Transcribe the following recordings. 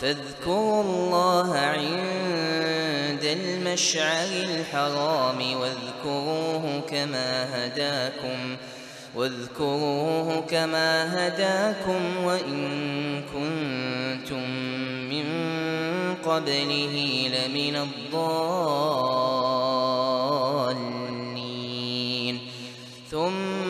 فاذكروا الله عند المشعر الحرام واذكروه كما هداكم واذكروه كما هداكم وإن كنتم من قبله لمن الضالين. ثم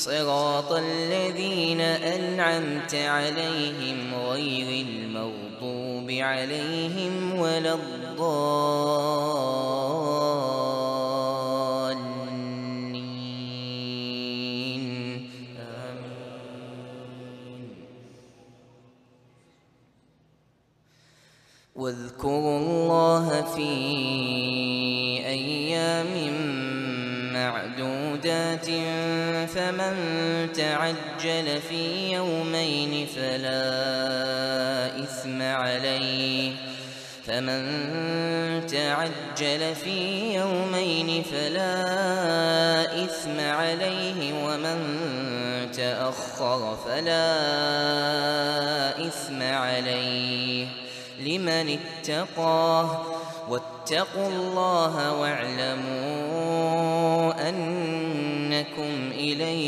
صراط الذين أنعمت عليهم غير المغضوب عليهم ولا الضالين. آمين. واذكروا الله في أيام معدودات فمن تعجل في يومين فلا إثم عليه. فمن تعجل في يومين فلا إثم عليه ومن تأخر فلا إثم عليه. لمن اتقاه واتقوا الله واعلموا